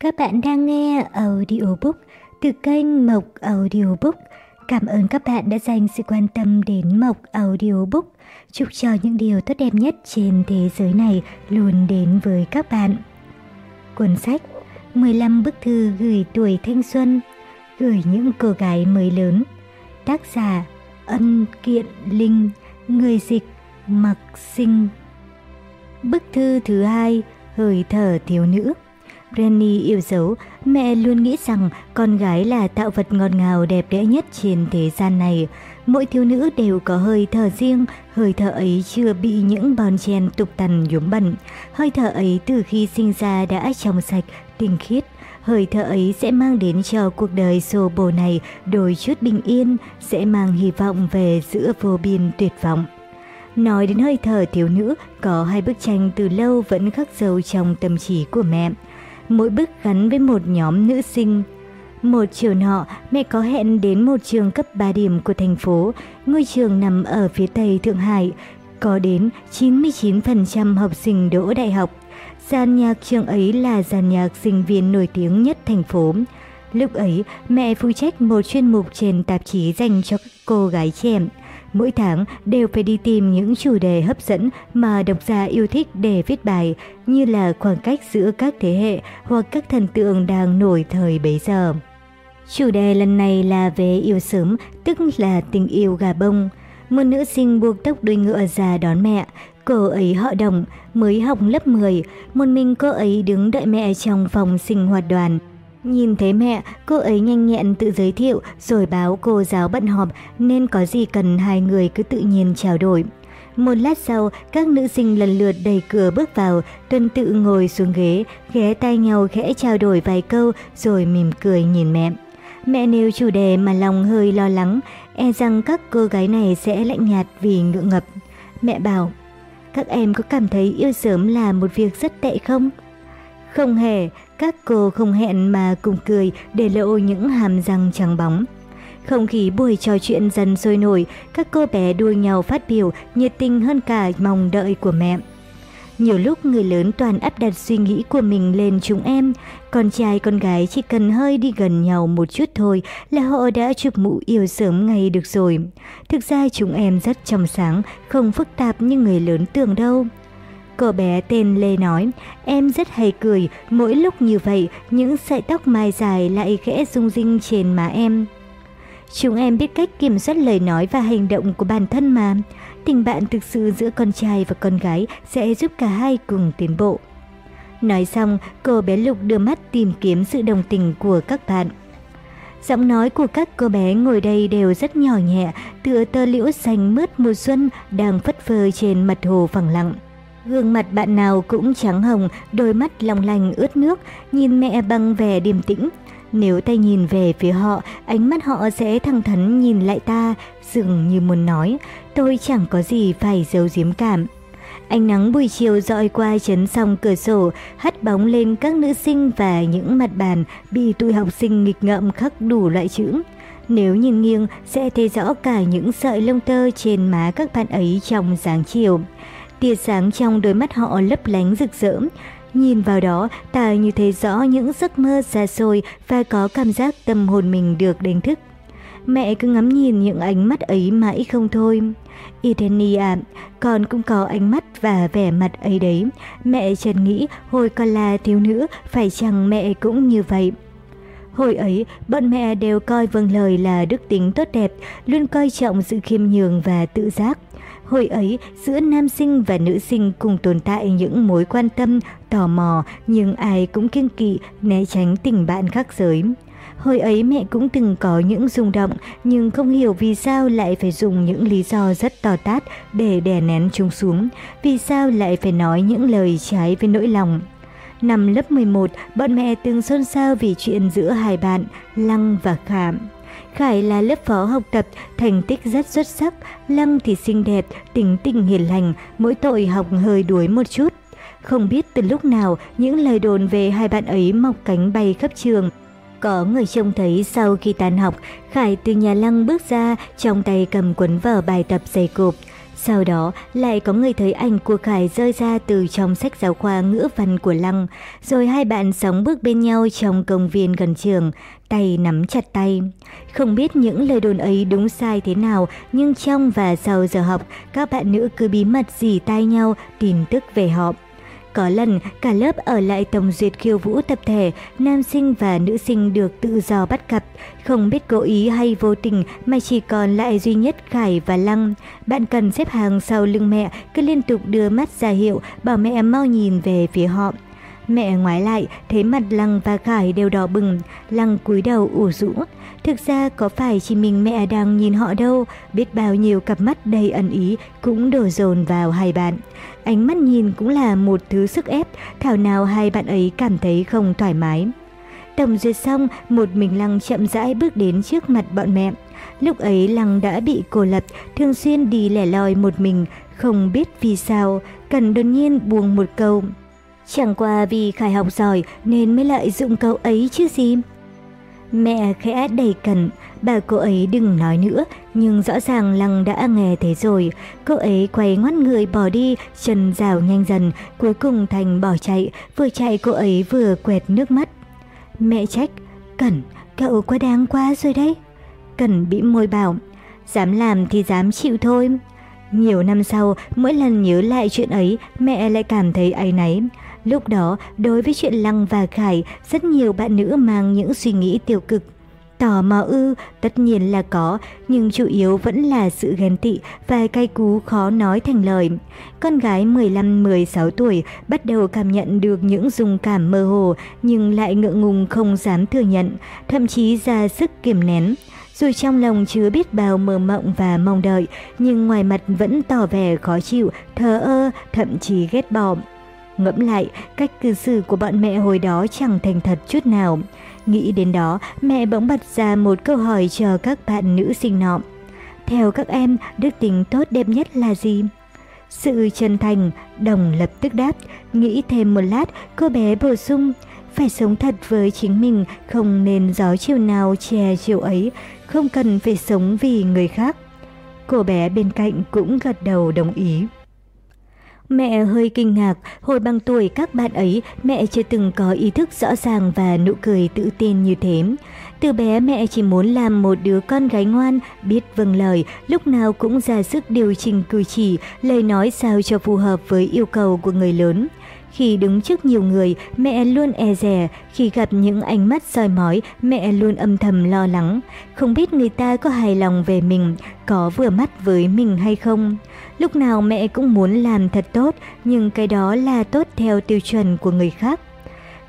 Các bạn đang nghe audiobook từ kênh Mộc Audiobook. Cảm ơn các bạn đã dành sự quan tâm đến Mộc Audiobook. Chúc cho những điều tốt đẹp nhất trên thế giới này luôn đến với các bạn. Cuốn sách 15 bức thư gửi tuổi thanh xuân, gửi những cô gái mới lớn. Tác giả Ân Kiện Linh, người dịch Mặc Sinh. Bức thư thứ hai, hơi thở thiếu nữ. Renny yêu dấu, mẹ luôn nghĩ rằng con gái là tạo vật ngọt ngào đẹp đẽ nhất trên thế gian này. Mỗi thiếu nữ đều có hơi thở riêng, hơi thở ấy chưa bị những bon chen tục tằn nhuốm bẩn. Hơi thở ấy từ khi sinh ra đã trong sạch, tinh khiết. Hơi thở ấy sẽ mang đến cho cuộc đời xô bồ này đôi chút bình yên, sẽ mang hy vọng về giữa vô biên tuyệt vọng. Nói đến hơi thở thiếu nữ, có hai bức tranh từ lâu vẫn khắc sâu trong tâm trí của mẹ mỗi bức gắn với một nhóm nữ sinh. Một chiều nọ, mẹ có hẹn đến một trường cấp 3 điểm của thành phố, ngôi trường nằm ở phía tây Thượng Hải, có đến 99% học sinh đỗ đại học. Giàn nhạc trường ấy là giàn nhạc sinh viên nổi tiếng nhất thành phố. Lúc ấy, mẹ phụ trách một chuyên mục trên tạp chí dành cho các cô gái trẻ. Mỗi tháng đều phải đi tìm những chủ đề hấp dẫn mà độc giả yêu thích để viết bài, như là khoảng cách giữa các thế hệ hoặc các thần tượng đang nổi thời bấy giờ. Chủ đề lần này là về yêu sớm, tức là tình yêu gà bông. Một nữ sinh buộc tóc đuôi ngựa ra đón mẹ, cô ấy họ đồng, mới học lớp 10, một mình cô ấy đứng đợi mẹ trong phòng sinh hoạt đoàn. Nhìn thấy mẹ, cô ấy nhanh nhẹn tự giới thiệu rồi báo cô giáo bận họp nên có gì cần hai người cứ tự nhiên trao đổi. Một lát sau, các nữ sinh lần lượt đẩy cửa bước vào, tuân tự ngồi xuống ghế, ghé tay nhau khẽ trao đổi vài câu rồi mỉm cười nhìn mẹ. Mẹ nêu chủ đề mà lòng hơi lo lắng, e rằng các cô gái này sẽ lạnh nhạt vì ngượng ngập. Mẹ bảo, các em có cảm thấy yêu sớm là một việc rất tệ không? Không hề, các cô không hẹn mà cùng cười để lộ những hàm răng trắng bóng. Không khí buổi trò chuyện dần sôi nổi, các cô bé đua nhau phát biểu nhiệt tình hơn cả mong đợi của mẹ. Nhiều lúc người lớn toàn áp đặt suy nghĩ của mình lên chúng em, con trai con gái chỉ cần hơi đi gần nhau một chút thôi là họ đã chụp mũ yêu sớm ngay được rồi. Thực ra chúng em rất trong sáng, không phức tạp như người lớn tưởng đâu. Cô bé tên Lê nói, em rất hay cười, mỗi lúc như vậy, những sợi tóc mai dài lại khẽ rung rinh trên má em. Chúng em biết cách kiểm soát lời nói và hành động của bản thân mà. Tình bạn thực sự giữa con trai và con gái sẽ giúp cả hai cùng tiến bộ. Nói xong, cô bé Lục đưa mắt tìm kiếm sự đồng tình của các bạn. Giọng nói của các cô bé ngồi đây đều rất nhỏ nhẹ, tựa tơ liễu xanh mướt mùa xuân đang phất phơ trên mặt hồ phẳng lặng. Gương mặt bạn nào cũng trắng hồng, đôi mắt long lanh ướt nước, nhìn mẹ bằng vẻ điềm tĩnh. Nếu tay nhìn về phía họ, ánh mắt họ sẽ thẳng thắn nhìn lại ta, dường như muốn nói, tôi chẳng có gì phải giấu giếm cảm. Ánh nắng buổi chiều dọi qua chấn song cửa sổ, hắt bóng lên các nữ sinh và những mặt bàn bị tụi học sinh nghịch ngợm khắc đủ loại chữ. Nếu nhìn nghiêng, sẽ thấy rõ cả những sợi lông tơ trên má các bạn ấy trong dáng chiều. Tia sáng trong đôi mắt họ lấp lánh rực rỡ. Nhìn vào đó, ta như thấy rõ những giấc mơ xa xôi và có cảm giác tâm hồn mình được đánh thức. Mẹ cứ ngắm nhìn những ánh mắt ấy mãi không thôi. Irene à, con cũng có ánh mắt và vẻ mặt ấy đấy. Mẹ chợt nghĩ hồi còn là thiếu nữ, phải chăng mẹ cũng như vậy. Hồi ấy, bọn mẹ đều coi vâng lời là đức tính tốt đẹp, luôn coi trọng sự khiêm nhường và tự giác. Hồi ấy, giữa nam sinh và nữ sinh cùng tồn tại những mối quan tâm, tò mò, nhưng ai cũng kiêng kỵ, né tránh tình bạn khác giới. Hồi ấy mẹ cũng từng có những rung động, nhưng không hiểu vì sao lại phải dùng những lý do rất to tát để đè nén chúng xuống, vì sao lại phải nói những lời trái với nỗi lòng. Năm lớp 11, bọn mẹ từng xôn xao vì chuyện giữa hai bạn, Lăng và Khảm. Khải là lớp phó học tập, thành tích rất xuất sắc, Lăng thì xinh đẹp, tính tình hiền lành, mỗi tội học hơi đuối một chút. Không biết từ lúc nào những lời đồn về hai bạn ấy mọc cánh bay khắp trường. Có người trông thấy sau khi tan học, Khải từ nhà Lăng bước ra, trong tay cầm cuốn vở bài tập dày cộp. Sau đó lại có người thấy ảnh của Khải rơi ra từ trong sách giáo khoa ngữ văn của Lăng, rồi hai bạn sống bước bên nhau trong công viên gần trường, tay nắm chặt tay. Không biết những lời đồn ấy đúng sai thế nào, nhưng trong và sau giờ học, các bạn nữ cứ bí mật dì tay nhau tin tức về họ. Có lần, cả lớp ở lại tổng duyệt khiêu vũ tập thể, nam sinh và nữ sinh được tự do bắt cặp, không biết cố ý hay vô tình mà chỉ còn lại duy nhất Khải và Lăng. Bạn cần xếp hàng sau lưng mẹ, cứ liên tục đưa mắt ra hiệu, bảo mẹ mau nhìn về phía họ. Mẹ ngoái lại, thấy mặt Lăng và Khải đều đỏ bừng, Lăng cúi đầu ủ rũ. Thực ra có phải chỉ mình mẹ đang nhìn họ đâu, biết bao nhiêu cặp mắt đầy ẩn ý cũng đổ dồn vào hai bạn. Ánh mắt nhìn cũng là một thứ sức ép, thảo nào hai bạn ấy cảm thấy không thoải mái. Tổng duyệt xong, một mình Lăng chậm rãi bước đến trước mặt bọn mẹ. Lúc ấy Lăng đã bị cô lập, thường xuyên đi lẻ loi một mình, không biết vì sao, cần đột nhiên buông một câu. Chẳng qua vì Khải học giỏi nên mới lại dụng câu ấy chứ gì. Mẹ khẽ đầy cẩn, bà cô ấy đừng nói nữa, nhưng rõ ràng Lăng đã nghe thấy rồi. Cô ấy quay ngoắt người bỏ đi, chân rào nhanh dần, cuối cùng Thành bỏ chạy, vừa chạy cô ấy vừa quẹt nước mắt. Mẹ trách, Cẩn, cậu quá đáng quá rồi đấy. Cẩn bị môi bảo, dám làm thì dám chịu thôi. Nhiều năm sau, mỗi lần nhớ lại chuyện ấy, mẹ lại cảm thấy áy náy. Lúc đó, đối với chuyện Lăng và Khải, rất nhiều bạn nữ mang những suy nghĩ tiêu cực. Tò mò ư, tất nhiên là có, nhưng chủ yếu vẫn là sự ghen tị và cay cú khó nói thành lời. Con gái 15-16 tuổi bắt đầu cảm nhận được những dung cảm mơ hồ nhưng lại ngượng ngùng không dám thừa nhận, thậm chí ra sức kiềm nén. Dù trong lòng chứa biết bao mơ mộng và mong đợi, nhưng ngoài mặt vẫn tỏ vẻ khó chịu, thờ ơ, thậm chí ghét bỏ. Ngẫm lại, cách cư xử của bọn mẹ hồi đó chẳng thành thật chút nào. Nghĩ đến đó, mẹ bỗng bật ra một câu hỏi cho các bạn nữ sinh nọ. Theo các em, đức tính tốt đẹp nhất là gì? Sự chân thành, đồng lập tức đáp, nghĩ thêm một lát, cô bé bổ sung. Phải sống thật với chính mình, không nên gió chiều nào che chiều ấy, không cần phải sống vì người khác. Cô bé bên cạnh cũng gật đầu đồng ý. Mẹ hơi kinh ngạc, hồi bằng tuổi các bạn ấy, mẹ chưa từng có ý thức rõ ràng và nụ cười tự tin như thế. Từ bé mẹ chỉ muốn làm một đứa con gái ngoan, biết vâng lời, lúc nào cũng ra sức điều chỉnh cử chỉ, lời nói sao cho phù hợp với yêu cầu của người lớn. Khi đứng trước nhiều người, mẹ luôn e dè, khi gặp những ánh mắt soi mói, mẹ luôn âm thầm lo lắng, không biết người ta có hài lòng về mình, có vừa mắt với mình hay không. Lúc nào mẹ cũng muốn làm thật tốt, nhưng cái đó là tốt theo tiêu chuẩn của người khác.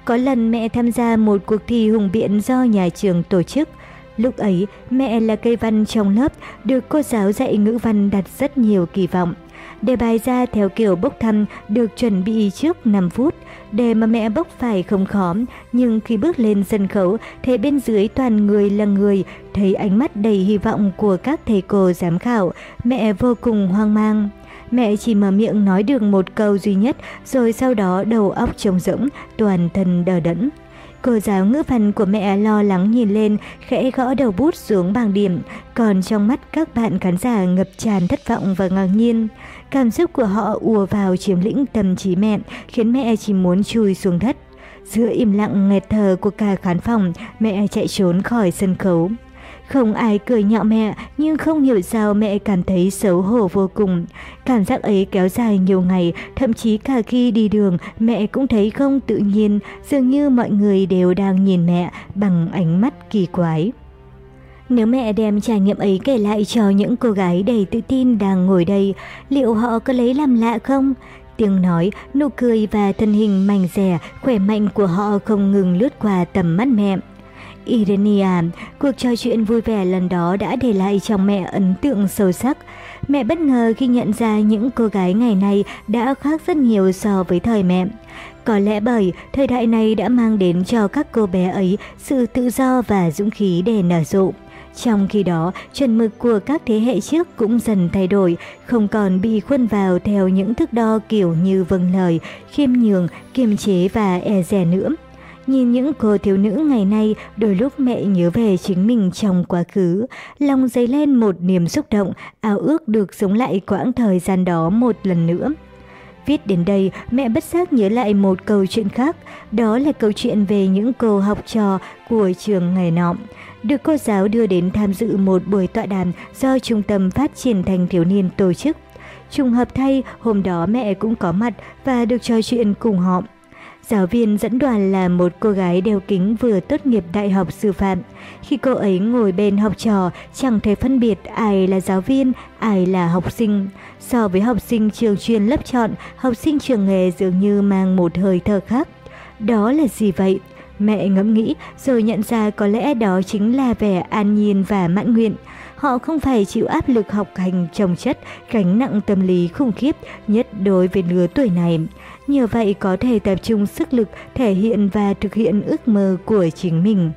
Có lần mẹ tham gia một cuộc thi hùng biện do nhà trường tổ chức. Lúc ấy, mẹ là cây văn trong lớp, được cô giáo dạy ngữ văn đặt rất nhiều kỳ vọng. Đề bài ra theo kiểu bốc thăm được chuẩn bị trước 5 phút. Đề mà mẹ bốc phải không khó, nhưng khi bước lên sân khấu, thấy bên dưới toàn người là người, thấy ánh mắt đầy hy vọng của các thầy cô giám khảo, mẹ vô cùng hoang mang. Mẹ chỉ mở miệng nói được một câu duy nhất, rồi sau đó đầu óc trống rỗng, toàn thân đờ đẫn. Cô giáo ngữ văn của mẹ lo lắng nhìn lên, khẽ gõ đầu bút xuống bảng điểm, còn trong mắt các bạn khán giả ngập tràn thất vọng và ngạc nhiên. Cảm xúc của họ ùa vào chiếm lĩnh tâm trí mẹ, khiến mẹ chỉ muốn chui xuống đất. Giữa im lặng nghẹt thở của cả khán phòng, mẹ chạy trốn khỏi sân khấu. Không ai cười nhạo mẹ, nhưng không hiểu sao mẹ cảm thấy xấu hổ vô cùng. Cảm giác ấy kéo dài nhiều ngày, thậm chí cả khi đi đường, mẹ cũng thấy không tự nhiên, dường như mọi người đều đang nhìn mẹ bằng ánh mắt kỳ quái. Nếu mẹ đem trải nghiệm ấy kể lại cho những cô gái đầy tự tin đang ngồi đây, liệu họ có lấy làm lạ không? Tiếng nói, nụ cười và thân hình mảnh rẻ, khỏe mạnh của họ không ngừng lướt qua tầm mắt mẹ. Irenia, cuộc trò chuyện vui vẻ lần đó đã để lại trong mẹ ấn tượng sâu sắc. Mẹ bất ngờ khi nhận ra những cô gái ngày nay đã khác rất nhiều so với thời mẹ. Có lẽ bởi thời đại này đã mang đến cho các cô bé ấy sự tự do và dũng khí để nở rộ. Trong khi đó, chuẩn mực của các thế hệ trước cũng dần thay đổi, không còn bị khuân vào theo những thước đo kiểu như vâng lời, khiêm nhường, kiềm chế và e dè nữa. Nhìn những cô thiếu nữ ngày nay, đôi lúc mẹ nhớ về chính mình trong quá khứ. Lòng dấy lên một niềm xúc động, ao ước được sống lại quãng thời gian đó một lần nữa. Viết đến đây, mẹ bất giác nhớ lại một câu chuyện khác, đó là câu chuyện về những cô học trò của trường ngày nọ. Được cô giáo đưa đến tham dự một buổi tọa đàm do Trung tâm Phát triển Thanh Thiếu Niên tổ chức. Trùng hợp thay, hôm đó mẹ cũng có mặt và được trò chuyện cùng họ. Giáo viên dẫn đoàn là một cô gái đeo kính vừa tốt nghiệp đại học sư phạm. Khi cô ấy ngồi bên học trò, chẳng thể phân biệt ai là giáo viên, ai là học sinh. So với học sinh trường chuyên lớp chọn, học sinh trường nghề dường như mang một hơi thở khác. Đó là gì vậy? Mẹ ngẫm nghĩ rồi nhận ra có lẽ đó chính là vẻ an nhiên và mãn nguyện. Họ không phải chịu áp lực học hành trồng chất, gánh nặng tâm lý khủng khiếp nhất đối với lứa tuổi này. Nhờ vậy có thể tập trung sức lực thể hiện và thực hiện ước mơ của chính mình.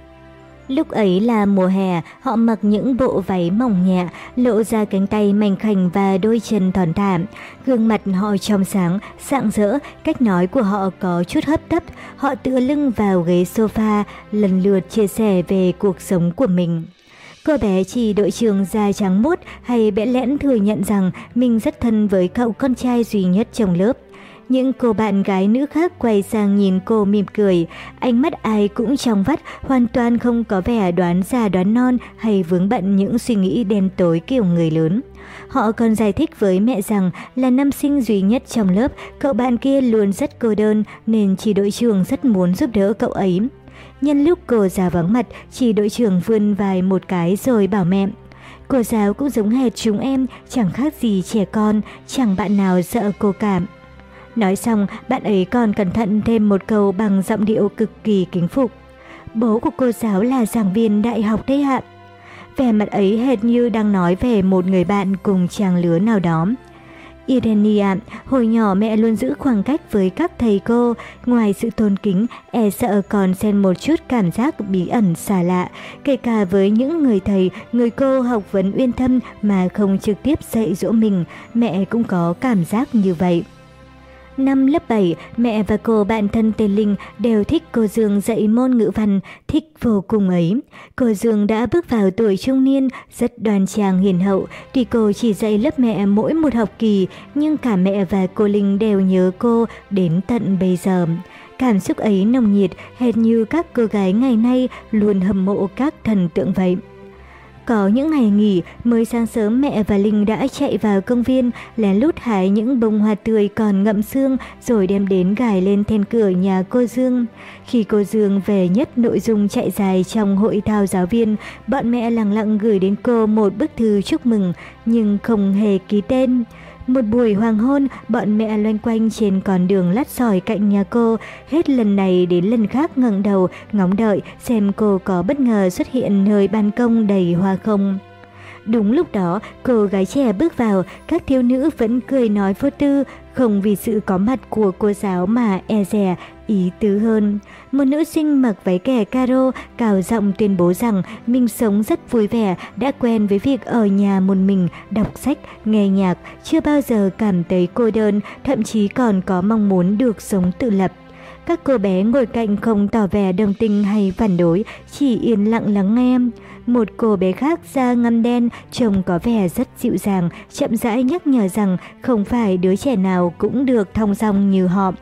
Lúc ấy là mùa hè, họ mặc những bộ váy mỏng nhẹ, lộ ra cánh tay mảnh khảnh và đôi chân thon thả. Gương mặt họ trong sáng, sạng rỡ, cách nói của họ có chút hấp tấp. Họ tựa lưng vào ghế sofa, lần lượt chia sẻ về cuộc sống của mình. Cô bé chỉ đội trường da trắng mốt hay bẽ lẽn thừa nhận rằng mình rất thân với cậu con trai duy nhất trong lớp. Những cô bạn gái nữ khác quay sang nhìn cô mỉm cười, ánh mắt ai cũng trong vắt, hoàn toàn không có vẻ đoán già đoán non hay vướng bận những suy nghĩ đen tối kiểu người lớn. Họ còn giải thích với mẹ rằng là năm sinh duy nhất trong lớp, cậu bạn kia luôn rất cô đơn nên chỉ đội trưởng rất muốn giúp đỡ cậu ấy. Nhân lúc cô già vắng mặt, chỉ đội trưởng vươn vai một cái rồi bảo mẹ. Cô giáo cũng giống hệt chúng em, chẳng khác gì trẻ con, chẳng bạn nào sợ cô cảm. Nói xong, bạn ấy còn cẩn thận thêm một câu bằng giọng điệu cực kỳ kính phục. Bố của cô giáo là giảng viên đại học đấy ạ. Vẻ mặt ấy hệt như đang nói về một người bạn cùng chàng lứa nào đó. Irenia, hồi nhỏ mẹ luôn giữ khoảng cách với các thầy cô, ngoài sự tôn kính, e sợ còn xen một chút cảm giác bí ẩn xa lạ, kể cả với những người thầy, người cô học vấn uyên thâm mà không trực tiếp dạy dỗ mình, mẹ cũng có cảm giác như vậy. Năm lớp 7, mẹ và cô bạn thân tên Linh đều thích cô Dương dạy môn ngữ văn, thích vô cùng ấy. Cô Dương đã bước vào tuổi trung niên, rất đoan trang hiền hậu, tuy cô chỉ dạy lớp mẹ mỗi một học kỳ, nhưng cả mẹ và cô Linh đều nhớ cô đến tận bây giờ. Cảm xúc ấy nồng nhiệt, hệt như các cô gái ngày nay luôn hâm mộ các thần tượng vậy. Có những ngày nghỉ, mới sáng sớm mẹ và Linh đã chạy vào công viên, lén lút hái những bông hoa tươi còn ngậm xương rồi đem đến gài lên then cửa nhà cô Dương. Khi cô Dương về nhất nội dung chạy dài trong hội thao giáo viên, bọn mẹ lặng lặng gửi đến cô một bức thư chúc mừng, nhưng không hề ký tên. Một buổi hoàng hôn, bọn mẹ loanh quanh trên con đường lát sỏi cạnh nhà cô, hết lần này đến lần khác ngẩng đầu, ngóng đợi xem cô có bất ngờ xuất hiện nơi ban công đầy hoa không. Đúng lúc đó, cô gái trẻ bước vào, các thiếu nữ vẫn cười nói vô tư, không vì sự có mặt của cô giáo mà e dè ý tứ hơn. Một nữ sinh mặc váy kẻ caro cào giọng tuyên bố rằng mình sống rất vui vẻ, đã quen với việc ở nhà một mình, đọc sách, nghe nhạc, chưa bao giờ cảm thấy cô đơn, thậm chí còn có mong muốn được sống tự lập. Các cô bé ngồi cạnh không tỏ vẻ đồng tình hay phản đối, chỉ yên lặng lắng nghe. Một cô bé khác da ngăm đen, trông có vẻ rất dịu dàng, chậm rãi nhắc nhở rằng không phải đứa trẻ nào cũng được thông dong như họ.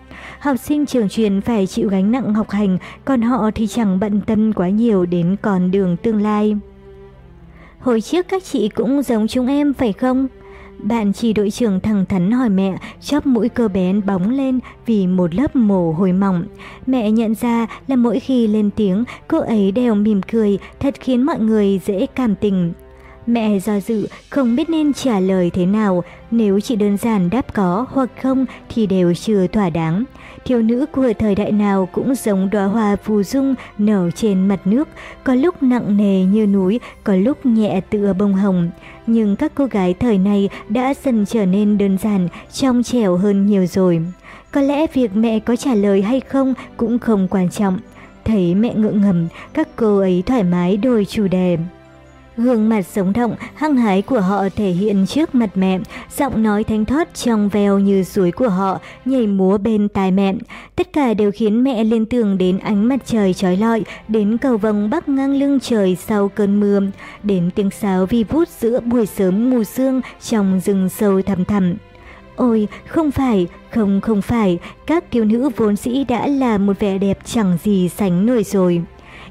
Học sinh trường truyền phải chịu gánh nặng học hành, còn họ thì chẳng bận tâm quá nhiều đến con đường tương lai. Hồi trước các chị cũng giống chúng em phải không? Bạn chỉ đội trưởng thẳng thắn hỏi mẹ, chóp mũi cơ bén bóng lên vì một lớp mồ hôi mỏng. Mẹ nhận ra là mỗi khi lên tiếng, cô ấy đều mỉm cười, thật khiến mọi người dễ cảm tình. Mẹ do dự, không biết nên trả lời thế nào, nếu chỉ đơn giản đáp có hoặc không thì đều chưa thỏa đáng. Thiếu nữ của thời đại nào cũng giống đóa hoa phù dung nở trên mặt nước, có lúc nặng nề như núi, có lúc nhẹ tựa bông hồng. Nhưng các cô gái thời này đã dần trở nên đơn giản, trong trẻo hơn nhiều rồi. Có lẽ việc mẹ có trả lời hay không cũng không quan trọng. Thấy mẹ ngượng ngầm, các cô ấy thoải mái đổi chủ đề gương mặt sống động, hăng hái của họ thể hiện trước mặt mẹ, giọng nói thanh thoát trong veo như suối của họ, nhảy múa bên tai mẹ. Tất cả đều khiến mẹ liên tưởng đến ánh mặt trời trói lọi, đến cầu vồng bắc ngang lưng trời sau cơn mưa, đến tiếng sáo vi vút giữa buổi sớm mù sương trong rừng sâu thẳm thẳm. Ôi, không phải, không không phải, các thiếu nữ vốn sĩ đã là một vẻ đẹp chẳng gì sánh nổi rồi.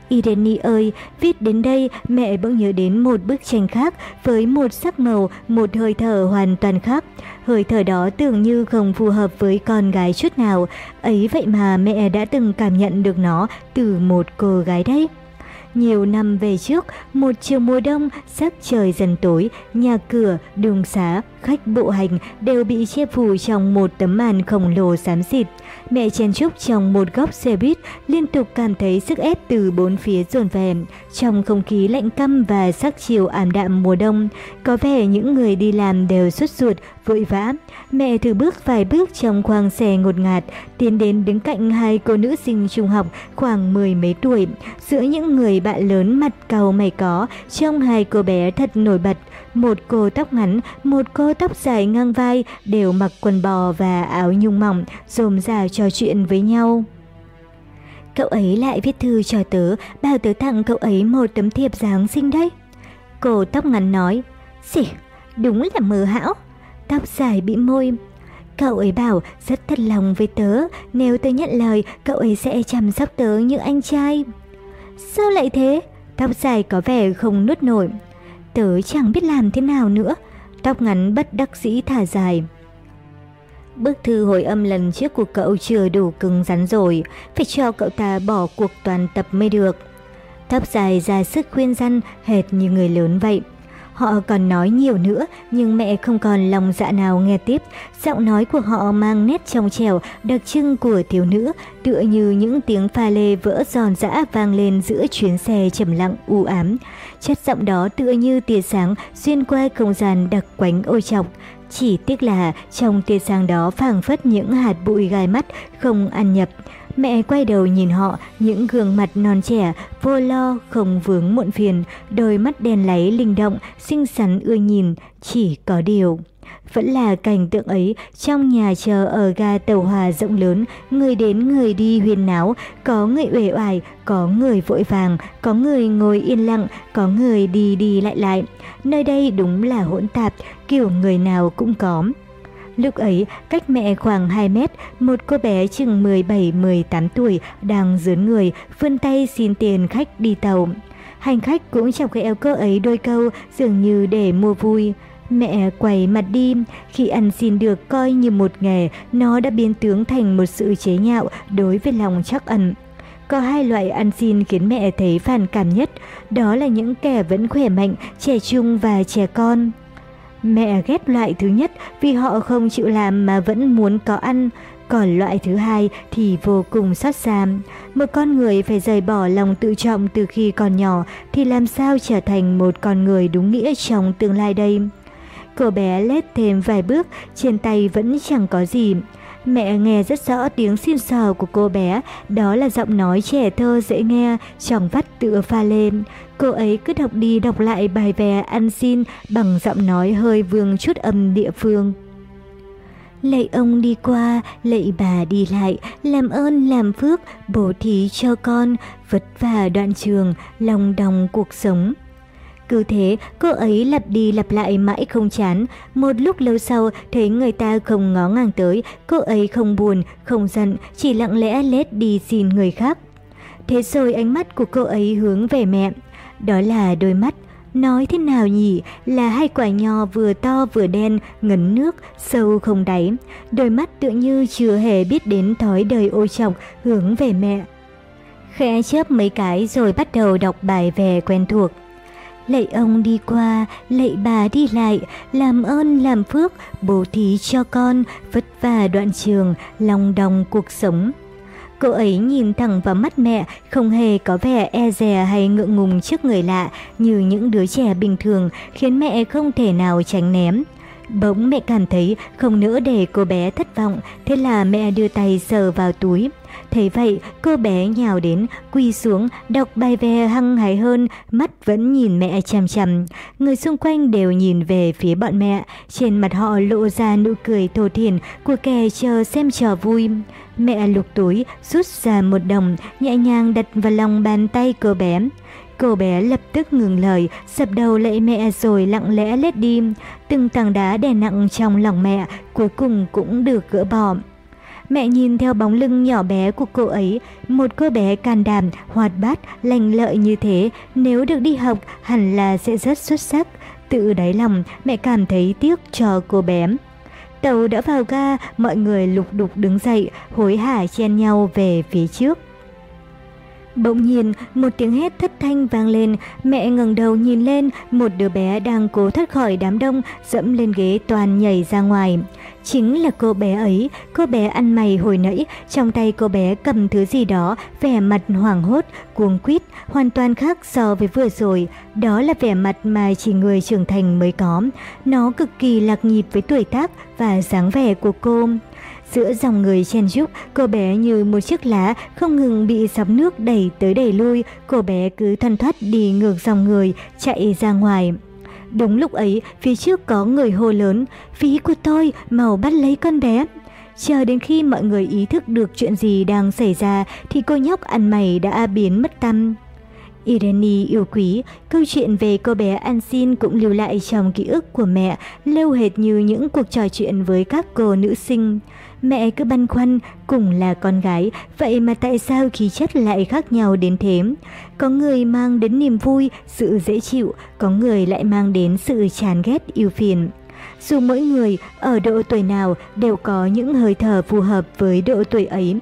Irene ơi, viết đến đây mẹ bỗng nhớ đến một bức tranh khác với một sắc màu, một hơi thở hoàn toàn khác. Hơi thở đó tưởng như không phù hợp với con gái chút nào, ấy vậy mà mẹ đã từng cảm nhận được nó từ một cô gái đấy. Nhiều năm về trước, một chiều mùa đông, sắc trời dần tối, nhà cửa, đường xá, khách bộ hành đều bị che phủ trong một tấm màn khổng lồ xám xịt. Mẹ chen chúc trong một góc xe buýt, liên tục cảm thấy sức ép từ bốn phía dồn về. Trong không khí lạnh căm và sắc chiều ảm đạm mùa đông, có vẻ những người đi làm đều xuất ruột, vội vã. Mẹ thử bước vài bước trong khoang xe ngột ngạt, tiến đến đứng cạnh hai cô nữ sinh trung học khoảng mười mấy tuổi. Giữa những người bạn lớn mặt cầu mày có, trong hai cô bé thật nổi bật. Một cô tóc ngắn, một cô tóc dài ngang vai, đều mặc quần bò và áo nhung mỏng, rồm rà trò chuyện với nhau. Cậu ấy lại viết thư cho tớ, bảo tớ tặng cậu ấy một tấm thiệp Giáng sinh đấy. Cô tóc ngắn nói, Xỉ, đúng là mơ hão. Tóc dài bị môi. Cậu ấy bảo rất thật lòng với tớ, nếu tớ nhận lời, cậu ấy sẽ chăm sóc tớ như anh trai. Sao lại thế? Tóc dài có vẻ không nuốt nổi. Tớ chẳng biết làm thế nào nữa. Tóc ngắn bất đắc dĩ thả dài. Bức thư hồi âm lần trước của cậu chưa đủ cứng rắn rồi, phải cho cậu ta bỏ cuộc toàn tập mới được. Tóc dài ra sức khuyên răn hệt như người lớn vậy. Họ còn nói nhiều nữa, nhưng mẹ không còn lòng dạ nào nghe tiếp. Giọng nói của họ mang nét trong trẻo, đặc trưng của thiếu nữ, tựa như những tiếng pha lê vỡ giòn giã vang lên giữa chuyến xe trầm lặng u ám. Chất giọng đó tựa như tia sáng xuyên qua không gian đặc quánh ôi trọng Chỉ tiếc là trong tia sáng đó phảng phất những hạt bụi gai mắt không ăn nhập. Mẹ quay đầu nhìn họ, những gương mặt non trẻ, vô lo, không vướng muộn phiền, đôi mắt đen láy linh động, xinh xắn ưa nhìn, chỉ có điều. Vẫn là cảnh tượng ấy, trong nhà chờ ở ga tàu hòa rộng lớn, người đến người đi huyền náo, có người uể oải, có người vội vàng, có người ngồi yên lặng, có người đi đi lại lại. Nơi đây đúng là hỗn tạp, kiểu người nào cũng có. Lúc ấy, cách mẹ khoảng 2 mét, một cô bé chừng 17-18 tuổi đang dướn người, vươn tay xin tiền khách đi tàu. Hành khách cũng chọc eo cô ấy đôi câu, dường như để mua vui. Mẹ quay mặt đi, khi ăn xin được coi như một nghề, nó đã biến tướng thành một sự chế nhạo đối với lòng chắc ẩn. Có hai loại ăn xin khiến mẹ thấy phản cảm nhất, đó là những kẻ vẫn khỏe mạnh, trẻ trung và trẻ con. Mẹ ghét loại thứ nhất vì họ không chịu làm mà vẫn muốn có ăn, còn loại thứ hai thì vô cùng xót xa. Một con người phải rời bỏ lòng tự trọng từ khi còn nhỏ thì làm sao trở thành một con người đúng nghĩa trong tương lai đây. Cô bé lết thêm vài bước, trên tay vẫn chẳng có gì. Mẹ nghe rất rõ tiếng xin sò của cô bé, đó là giọng nói trẻ thơ dễ nghe, trong vắt tựa pha lên. Cô ấy cứ đọc đi đọc lại bài vè ăn xin bằng giọng nói hơi vương chút âm địa phương. Lạy ông đi qua, lạy bà đi lại, làm ơn làm phước, bổ thí cho con, vất vả đoạn trường, lòng đồng cuộc sống. Cứ thế, cô ấy lặp đi lặp lại mãi không chán. Một lúc lâu sau, thấy người ta không ngó ngang tới, cô ấy không buồn, không giận, chỉ lặng lẽ lết đi xin người khác. Thế rồi ánh mắt của cô ấy hướng về mẹ. Đó là đôi mắt. Nói thế nào nhỉ? Là hai quả nho vừa to vừa đen, ngấn nước, sâu không đáy. Đôi mắt tựa như chưa hề biết đến thói đời ô trọng hướng về mẹ. Khẽ chớp mấy cái rồi bắt đầu đọc bài về quen thuộc lạy ông đi qua, lạy bà đi lại, làm ơn làm phước, bố thí cho con, vất vả đoạn trường, lòng đồng cuộc sống. Cô ấy nhìn thẳng vào mắt mẹ, không hề có vẻ e dè hay ngượng ngùng trước người lạ như những đứa trẻ bình thường, khiến mẹ không thể nào tránh ném. Bỗng mẹ cảm thấy không nỡ để cô bé thất vọng, thế là mẹ đưa tay sờ vào túi. Thấy vậy, cô bé nhào đến, quỳ xuống, đọc bài về hăng hái hơn, mắt vẫn nhìn mẹ chằm chằm. Người xung quanh đều nhìn về phía bọn mẹ, trên mặt họ lộ ra nụ cười thô thiển của kẻ chờ xem trò vui. Mẹ lục túi, rút ra một đồng, nhẹ nhàng đặt vào lòng bàn tay cô bé. Cô bé lập tức ngừng lời, sập đầu lạy mẹ rồi lặng lẽ lết đi. Từng tảng đá đè nặng trong lòng mẹ, cuối cùng cũng được gỡ bỏ. Mẹ nhìn theo bóng lưng nhỏ bé của cô ấy, một cô bé can đảm, hoạt bát, lành lợi như thế, nếu được đi học hẳn là sẽ rất xuất sắc. Tự đáy lòng, mẹ cảm thấy tiếc cho cô bé. Tàu đã vào ga, mọi người lục đục đứng dậy, hối hả chen nhau về phía trước. Bỗng nhiên, một tiếng hét thất thanh vang lên, mẹ ngẩng đầu nhìn lên, một đứa bé đang cố thoát khỏi đám đông, dẫm lên ghế toàn nhảy ra ngoài. Chính là cô bé ấy, cô bé ăn mày hồi nãy, trong tay cô bé cầm thứ gì đó, vẻ mặt hoảng hốt, cuồng quýt, hoàn toàn khác so với vừa rồi. Đó là vẻ mặt mà chỉ người trưởng thành mới có. Nó cực kỳ lạc nhịp với tuổi tác và dáng vẻ của cô. Giữa dòng người chen chúc, cô bé như một chiếc lá không ngừng bị sóng nước đẩy tới đẩy lui, cô bé cứ thoăn thoắt đi ngược dòng người, chạy ra ngoài. Đúng lúc ấy, phía trước có người hô lớn, phí của tôi, màu bắt lấy con bé. Chờ đến khi mọi người ý thức được chuyện gì đang xảy ra thì cô nhóc ăn mày đã biến mất tâm. Irene yêu quý, câu chuyện về cô bé ăn xin cũng lưu lại trong ký ức của mẹ, lâu hệt như những cuộc trò chuyện với các cô nữ sinh. Mẹ cứ băn khoăn, cùng là con gái, vậy mà tại sao khí chất lại khác nhau đến thế? Có người mang đến niềm vui, sự dễ chịu, có người lại mang đến sự chán ghét yêu phiền. Dù mỗi người ở độ tuổi nào đều có những hơi thở phù hợp với độ tuổi ấy.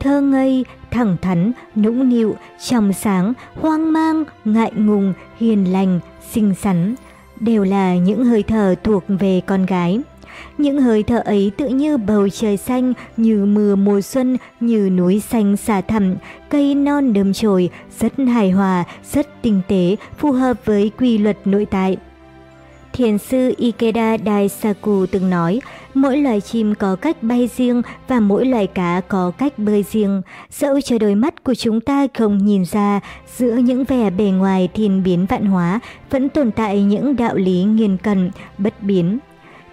Thơ ngây, thẳng thắn, nũng nịu, trong sáng, hoang mang, ngại ngùng, hiền lành, xinh xắn, đều là những hơi thở thuộc về con gái. Những hơi thở ấy tự như bầu trời xanh, như mưa mùa xuân, như núi xanh xà thẳm, cây non đơm trồi, rất hài hòa, rất tinh tế, phù hợp với quy luật nội tại. Thiền sư Ikeda Daisaku từng nói, mỗi loài chim có cách bay riêng và mỗi loài cá có cách bơi riêng. Dẫu cho đôi mắt của chúng ta không nhìn ra, giữa những vẻ bề ngoài thiên biến vạn hóa, vẫn tồn tại những đạo lý nghiền cần, bất biến.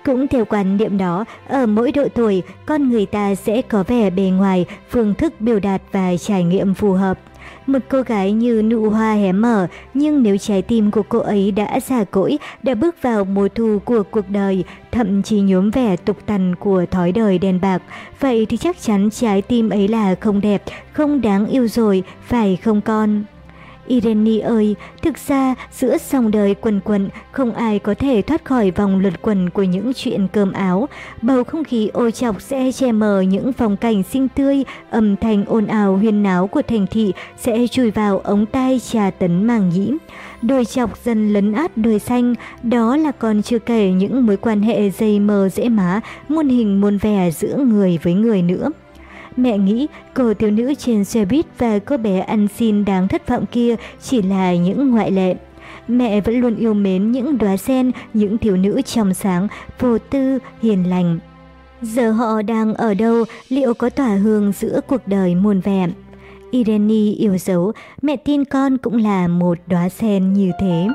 Cũng theo quan niệm đó, ở mỗi độ tuổi, con người ta sẽ có vẻ bề ngoài, phương thức biểu đạt và trải nghiệm phù hợp. Một cô gái như nụ hoa hé mở, nhưng nếu trái tim của cô ấy đã già cỗi, đã bước vào mùa thu của cuộc đời, thậm chí nhuốm vẻ tục tằn của thói đời đen bạc, vậy thì chắc chắn trái tim ấy là không đẹp, không đáng yêu rồi, phải không con? Irene ơi, thực ra giữa dòng đời quần quần không ai có thể thoát khỏi vòng luật quần của những chuyện cơm áo. Bầu không khí ô chọc sẽ che mờ những phong cảnh xinh tươi, âm thanh ồn ào huyên náo của thành thị sẽ chui vào ống tai trà tấn màng nhĩ. Đôi chọc dần lấn át đôi xanh, đó là còn chưa kể những mối quan hệ dây mờ dễ má, muôn hình muôn vẻ giữa người với người nữa. Mẹ nghĩ cô thiếu nữ trên xe buýt và cô bé ăn xin đáng thất vọng kia chỉ là những ngoại lệ. Mẹ vẫn luôn yêu mến những đóa sen, những thiếu nữ trong sáng, vô tư, hiền lành. Giờ họ đang ở đâu, liệu có tỏa hương giữa cuộc đời muôn vẻ? Irene yêu dấu, mẹ tin con cũng là một đóa sen như thế.